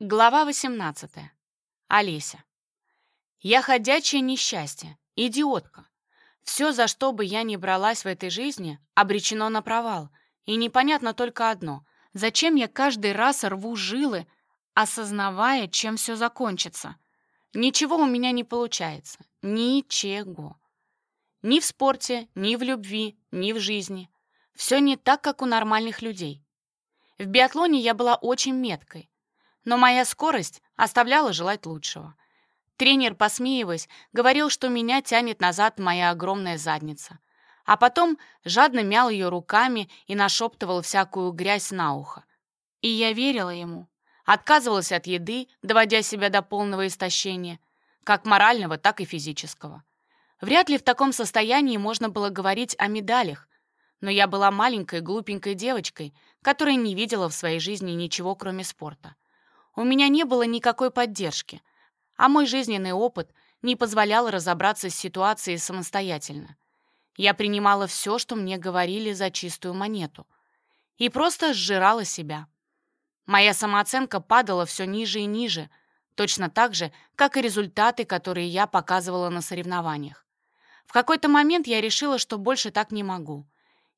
Глава 18. Олеся. Я ходячее несчастье, идиотка. Все, за что бы я ни бралась в этой жизни, обречено на провал. И непонятно только одно. Зачем я каждый раз рву жилы, осознавая, чем все закончится? Ничего у меня не получается. Ничего. Ни в спорте, ни в любви, ни в жизни. Все не так, как у нормальных людей. В биатлоне я была очень меткой но моя скорость оставляла желать лучшего. Тренер, посмеиваясь, говорил, что меня тянет назад моя огромная задница. А потом жадно мял ее руками и нашептывал всякую грязь на ухо. И я верила ему. Отказывалась от еды, доводя себя до полного истощения, как морального, так и физического. Вряд ли в таком состоянии можно было говорить о медалях, но я была маленькой, глупенькой девочкой, которая не видела в своей жизни ничего, кроме спорта. У меня не было никакой поддержки, а мой жизненный опыт не позволял разобраться с ситуацией самостоятельно. Я принимала все, что мне говорили за чистую монету, и просто сжирала себя. Моя самооценка падала все ниже и ниже, точно так же, как и результаты, которые я показывала на соревнованиях. В какой-то момент я решила, что больше так не могу,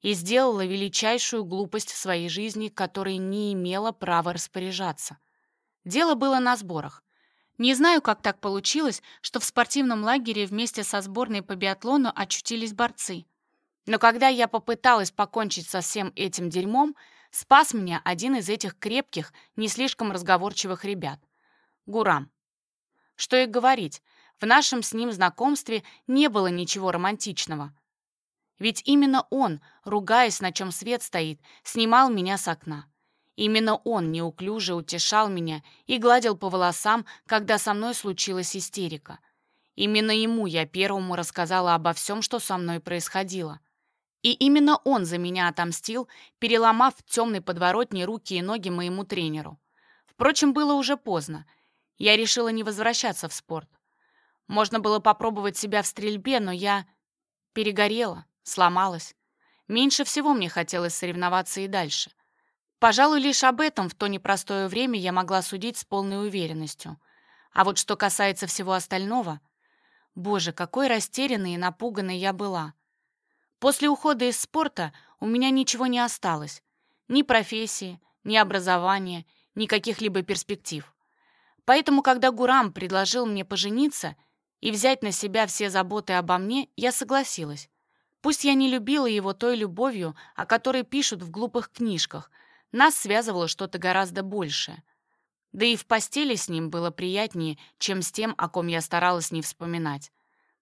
и сделала величайшую глупость в своей жизни, которой не имела права распоряжаться — Дело было на сборах. Не знаю, как так получилось, что в спортивном лагере вместе со сборной по биатлону очутились борцы. Но когда я попыталась покончить со всем этим дерьмом, спас меня один из этих крепких, не слишком разговорчивых ребят. Гурам. Что и говорить, в нашем с ним знакомстве не было ничего романтичного. Ведь именно он, ругаясь, на чем свет стоит, снимал меня с окна. Именно он неуклюже утешал меня и гладил по волосам, когда со мной случилась истерика. Именно ему я первому рассказала обо всем, что со мной происходило. И именно он за меня отомстил, переломав в темной подворотне руки и ноги моему тренеру. Впрочем, было уже поздно. Я решила не возвращаться в спорт. Можно было попробовать себя в стрельбе, но я перегорела, сломалась. Меньше всего мне хотелось соревноваться и дальше. Пожалуй, лишь об этом в то непростое время я могла судить с полной уверенностью. А вот что касается всего остального... Боже, какой растерянной и напуганной я была. После ухода из спорта у меня ничего не осталось. Ни профессии, ни образования, ни каких-либо перспектив. Поэтому, когда Гурам предложил мне пожениться и взять на себя все заботы обо мне, я согласилась. Пусть я не любила его той любовью, о которой пишут в глупых книжках, нас связывало что-то гораздо большее. Да и в постели с ним было приятнее, чем с тем, о ком я старалась не вспоминать.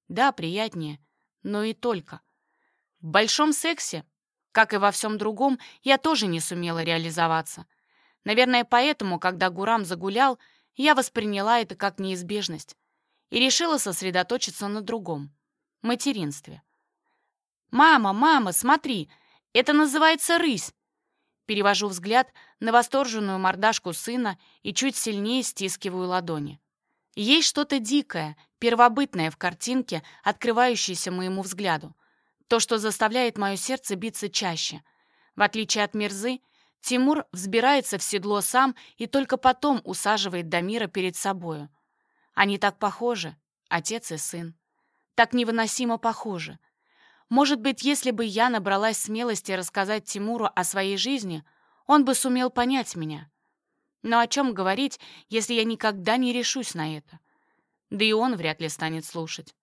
Да, приятнее, но и только. В большом сексе, как и во всем другом, я тоже не сумела реализоваться. Наверное, поэтому, когда Гурам загулял, я восприняла это как неизбежность и решила сосредоточиться на другом — материнстве. «Мама, мама, смотри, это называется рысь!» Перевожу взгляд на восторженную мордашку сына и чуть сильнее стискиваю ладони. Есть что-то дикое, первобытное в картинке, открывающееся моему взгляду. То, что заставляет мое сердце биться чаще. В отличие от Мирзы, Тимур взбирается в седло сам и только потом усаживает Дамира перед собою. Они так похожи, отец и сын. Так невыносимо похожи. Может быть, если бы я набралась смелости рассказать Тимуру о своей жизни, он бы сумел понять меня. Но о чем говорить, если я никогда не решусь на это? Да и он вряд ли станет слушать.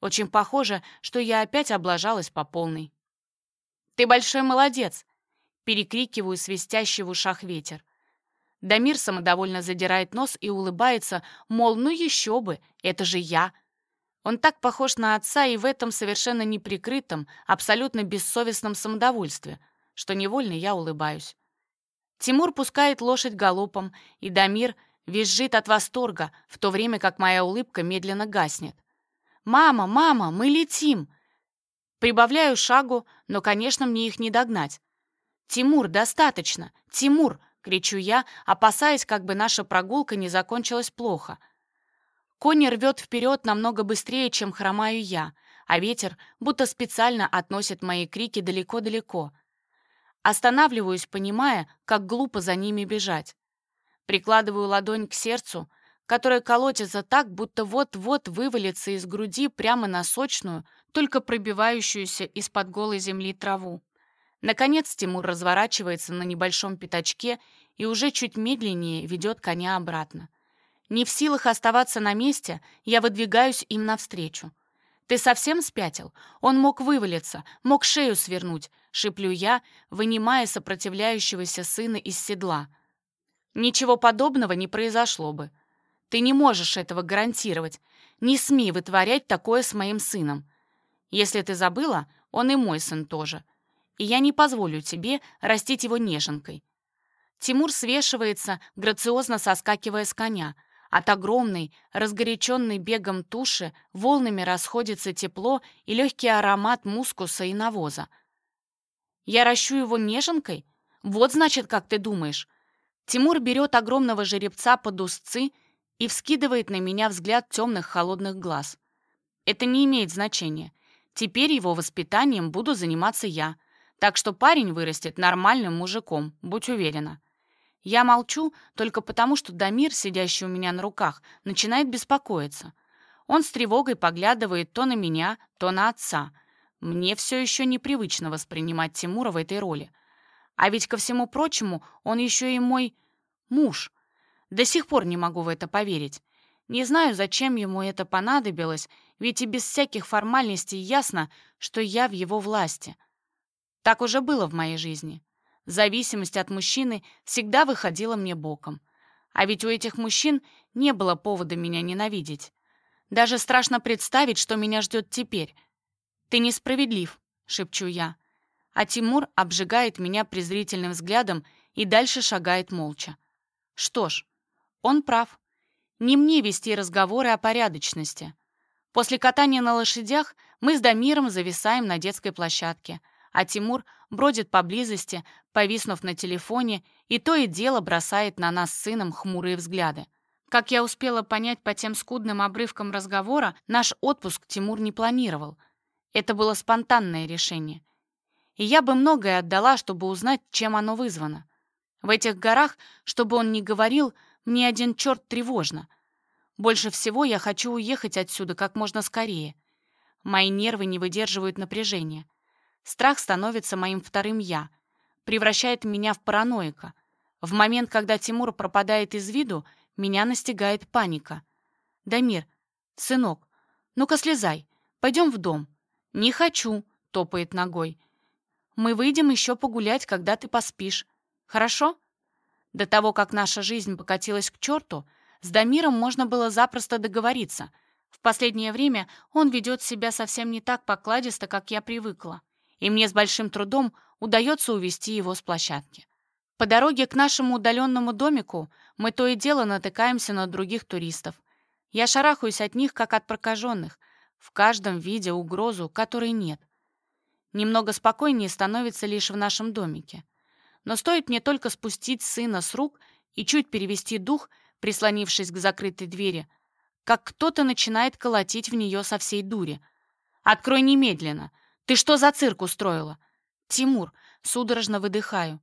Очень похоже, что я опять облажалась по полной. «Ты большой молодец!» — перекрикиваю свистящий в ушах ветер. Дамир самодовольно задирает нос и улыбается, мол, ну еще бы, это же я, он так похож на отца и в этом совершенно неприкрытом, абсолютно бессовестном самодовольстве, что невольно я улыбаюсь. Тимур пускает лошадь галопом, и Дамир визжит от восторга, в то время как моя улыбка медленно гаснет. «Мама, мама, мы летим!» Прибавляю шагу, но, конечно, мне их не догнать. «Тимур, достаточно! Тимур!» — кричу я, опасаясь, как бы наша прогулка не закончилась плохо — Кони рвет вперед намного быстрее, чем хромаю я, а ветер будто специально относит мои крики далеко-далеко. Останавливаюсь, понимая, как глупо за ними бежать. Прикладываю ладонь к сердцу, которое колотится так, будто вот-вот вывалится из груди прямо на сочную, только пробивающуюся из-под голой земли траву. Наконец Тимур разворачивается на небольшом пятачке и уже чуть медленнее ведет коня обратно. Не в силах оставаться на месте, я выдвигаюсь им навстречу. «Ты совсем спятил? Он мог вывалиться, мог шею свернуть», — шиплю я, вынимая сопротивляющегося сына из седла. «Ничего подобного не произошло бы. Ты не можешь этого гарантировать. Не смей вытворять такое с моим сыном. Если ты забыла, он и мой сын тоже. И я не позволю тебе растить его неженкой». Тимур свешивается, грациозно соскакивая с коня — от огромной, разгоряченной бегом туши волнами расходится тепло и легкий аромат мускуса и навоза. «Я ращу его неженкой? Вот, значит, как ты думаешь». Тимур берет огромного жеребца под узцы и вскидывает на меня взгляд темных холодных глаз. Это не имеет значения. Теперь его воспитанием буду заниматься я. Так что парень вырастет нормальным мужиком, будь уверена. Я молчу только потому, что Дамир, сидящий у меня на руках, начинает беспокоиться. Он с тревогой поглядывает то на меня, то на отца. Мне все еще непривычно воспринимать Тимура в этой роли. А ведь, ко всему прочему, он еще и мой муж. До сих пор не могу в это поверить. Не знаю, зачем ему это понадобилось, ведь и без всяких формальностей ясно, что я в его власти. Так уже было в моей жизни. Зависимость от мужчины всегда выходила мне боком. А ведь у этих мужчин не было повода меня ненавидеть. Даже страшно представить, что меня ждет теперь. «Ты несправедлив», — шепчу я. А Тимур обжигает меня презрительным взглядом и дальше шагает молча. Что ж, он прав. Не мне вести разговоры о порядочности. После катания на лошадях мы с Дамиром зависаем на детской площадке — а Тимур бродит поблизости, повиснув на телефоне, и то и дело бросает на нас с сыном хмурые взгляды. Как я успела понять по тем скудным обрывкам разговора, наш отпуск Тимур не планировал. Это было спонтанное решение. И я бы многое отдала, чтобы узнать, чем оно вызвано. В этих горах, чтобы он не говорил, мне один черт тревожно. Больше всего я хочу уехать отсюда как можно скорее. Мои нервы не выдерживают напряжения. Страх становится моим вторым «я», превращает меня в параноика. В момент, когда Тимур пропадает из виду, меня настигает паника. «Дамир, сынок, ну-ка слезай, пойдем в дом». «Не хочу», — топает ногой. «Мы выйдем еще погулять, когда ты поспишь. Хорошо?» До того, как наша жизнь покатилась к черту, с Дамиром можно было запросто договориться. В последнее время он ведет себя совсем не так покладисто, как я привыкла и мне с большим трудом удается увести его с площадки. По дороге к нашему удаленному домику мы то и дело натыкаемся на других туристов. Я шарахаюсь от них, как от прокаженных, в каждом виде угрозу, которой нет. Немного спокойнее становится лишь в нашем домике. Но стоит мне только спустить сына с рук и чуть перевести дух, прислонившись к закрытой двери, как кто-то начинает колотить в нее со всей дури. «Открой немедленно! Ты что за цирк устроила?» «Тимур», судорожно выдыхаю.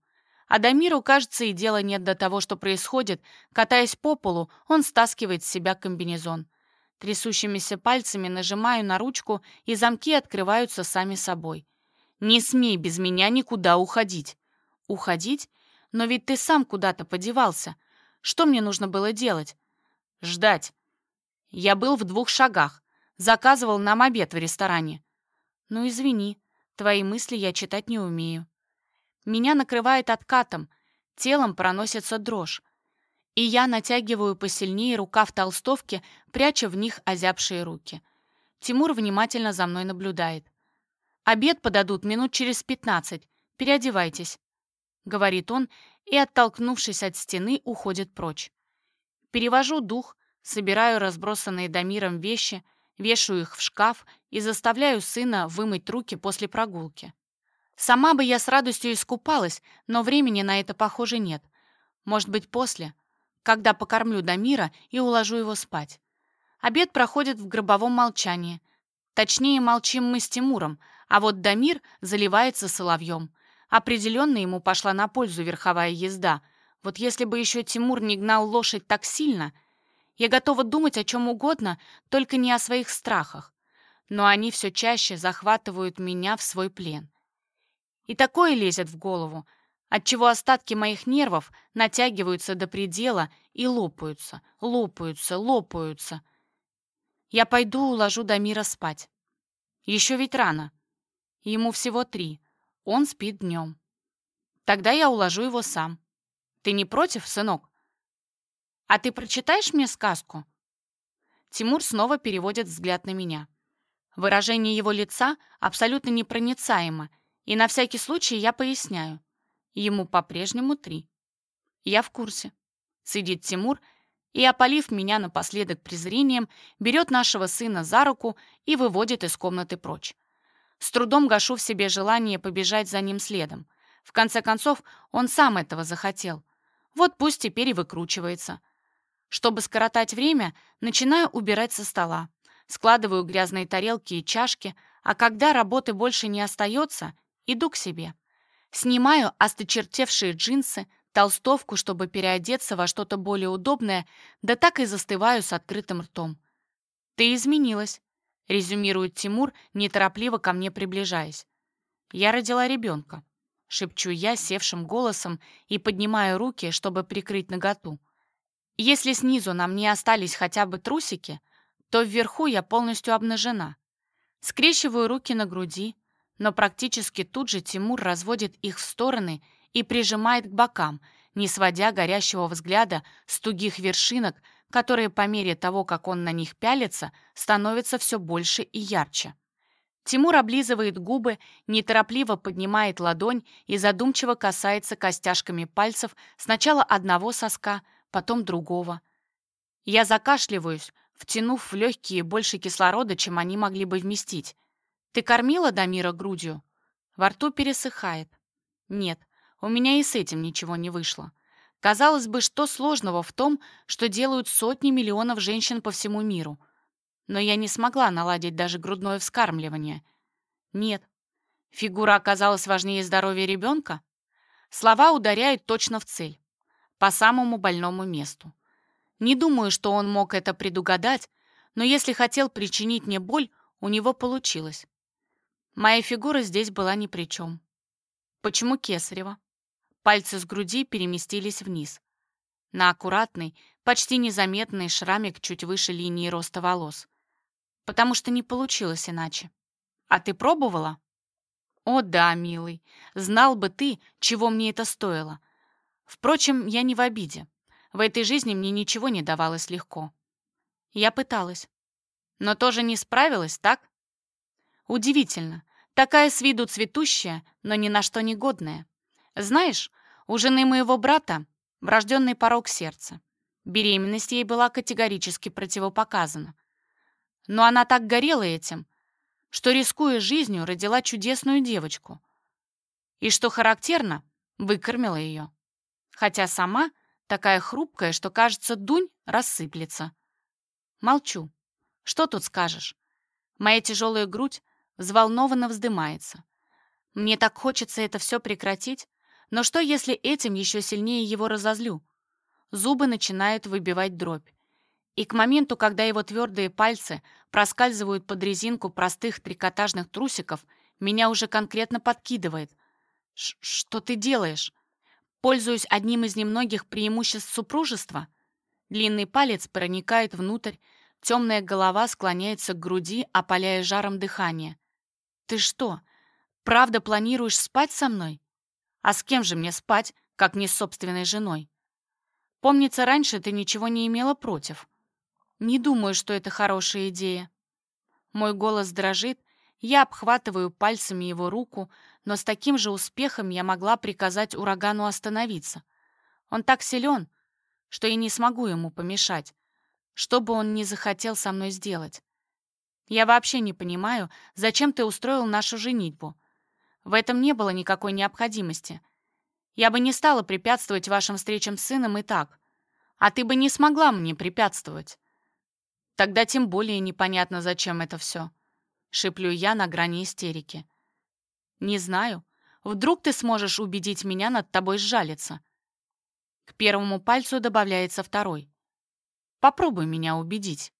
А Дамиру, кажется, и дела нет до того, что происходит. Катаясь по полу, он стаскивает с себя комбинезон. Трясущимися пальцами нажимаю на ручку, и замки открываются сами собой. «Не смей без меня никуда уходить». «Уходить? Но ведь ты сам куда-то подевался. Что мне нужно было делать?» «Ждать». Я был в двух шагах. Заказывал нам обед в ресторане. «Ну, извини, твои мысли я читать не умею». Меня накрывает откатом, телом проносится дрожь. И я натягиваю посильнее рукав толстовки, пряча в них озябшие руки. Тимур внимательно за мной наблюдает. «Обед подадут минут через пятнадцать. Переодевайтесь», — говорит он, и, оттолкнувшись от стены, уходит прочь. Перевожу дух, собираю разбросанные Дамиром вещи — вешаю их в шкаф и заставляю сына вымыть руки после прогулки. Сама бы я с радостью искупалась, но времени на это, похоже, нет. Может быть, после, когда покормлю Дамира и уложу его спать. Обед проходит в гробовом молчании. Точнее, молчим мы с Тимуром, а вот Дамир заливается соловьем. Определенно ему пошла на пользу верховая езда. Вот если бы еще Тимур не гнал лошадь так сильно, я готова думать о чем угодно, только не о своих страхах. Но они все чаще захватывают меня в свой плен. И такое лезет в голову, отчего остатки моих нервов натягиваются до предела и лопаются, лопаются, лопаются. Я пойду уложу Дамира спать. Еще ведь рано. Ему всего три. Он спит днем. Тогда я уложу его сам. Ты не против, сынок? А ты прочитаешь мне сказку? Тимур снова переводит взгляд на меня. Выражение его лица абсолютно непроницаемо, и на всякий случай я поясняю. Ему по-прежнему три. Я в курсе. Цедит Тимур и, опалив меня напоследок презрением, берет нашего сына за руку и выводит из комнаты прочь. С трудом гашу в себе желание побежать за ним следом. В конце концов, он сам этого захотел. Вот пусть теперь и выкручивается. Чтобы скоротать время, начинаю убирать со стола. Складываю грязные тарелки и чашки, а когда работы больше не остается, Иду к себе. Снимаю осточертевшие джинсы, толстовку, чтобы переодеться во что-то более удобное, да так и застываю с открытым ртом. «Ты изменилась», — резюмирует Тимур, неторопливо ко мне приближаясь. «Я родила ребенка», — шепчу я севшим голосом и поднимаю руки, чтобы прикрыть наготу. Если снизу на мне остались хотя бы трусики, то вверху я полностью обнажена. Скрещиваю руки на груди, но практически тут же Тимур разводит их в стороны и прижимает к бокам, не сводя горящего взгляда с тугих вершинок, которые по мере того, как он на них пялится, становятся все больше и ярче. Тимур облизывает губы, неторопливо поднимает ладонь и задумчиво касается костяшками пальцев сначала одного соска, потом другого. Я закашливаюсь, втянув в легкие больше кислорода, чем они могли бы вместить. Ты кормила Дамира грудью? Во рту пересыхает. Нет, у меня и с этим ничего не вышло. Казалось бы, что сложного в том, что делают сотни миллионов женщин по всему миру. Но я не смогла наладить даже грудное вскармливание. Нет. Фигура оказалась важнее здоровья ребенка? Слова ударяют точно в цель. По самому больному месту. Не думаю, что он мог это предугадать, но если хотел причинить мне боль, у него получилось. Моя фигура здесь была ни при чем. Почему кесарево? Пальцы с груди переместились вниз. На аккуратный, почти незаметный шрамик чуть выше линии роста волос. Потому что не получилось иначе. А ты пробовала? О да, милый, знал бы ты, чего мне это стоило. Впрочем, я не в обиде. В этой жизни мне ничего не давалось легко. Я пыталась. Но тоже не справилась, так? Удивительно, Такая с виду цветущая, но ни на что не годная. Знаешь, у жены моего брата врожденный порог сердца. Беременность ей была категорически противопоказана. Но она так горела этим, что, рискуя жизнью, родила чудесную девочку. И, что характерно, выкормила ее. Хотя сама такая хрупкая, что, кажется, дунь рассыплется. Молчу. Что тут скажешь? Моя тяжелая грудь взволнованно вздымается. Мне так хочется это все прекратить, но что, если этим еще сильнее его разозлю? Зубы начинают выбивать дробь. И к моменту, когда его твердые пальцы проскальзывают под резинку простых трикотажных трусиков, меня уже конкретно подкидывает. «Что ты делаешь?» Пользуюсь одним из немногих преимуществ супружества. Длинный палец проникает внутрь, темная голова склоняется к груди, опаляя жаром дыхание. «Ты что, правда планируешь спать со мной? А с кем же мне спать, как не с собственной женой? Помнится, раньше ты ничего не имела против. Не думаю, что это хорошая идея». Мой голос дрожит, я обхватываю пальцами его руку, но с таким же успехом я могла приказать урагану остановиться. Он так силен, что я не смогу ему помешать, что бы он ни захотел со мной сделать. Я вообще не понимаю, зачем ты устроил нашу женитьбу. В этом не было никакой необходимости. Я бы не стала препятствовать вашим встречам с сыном и так. А ты бы не смогла мне препятствовать. Тогда тем более непонятно, зачем это все. Шиплю я на грани истерики. Не знаю. Вдруг ты сможешь убедить меня над тобой сжалиться. К первому пальцу добавляется второй. Попробуй меня убедить.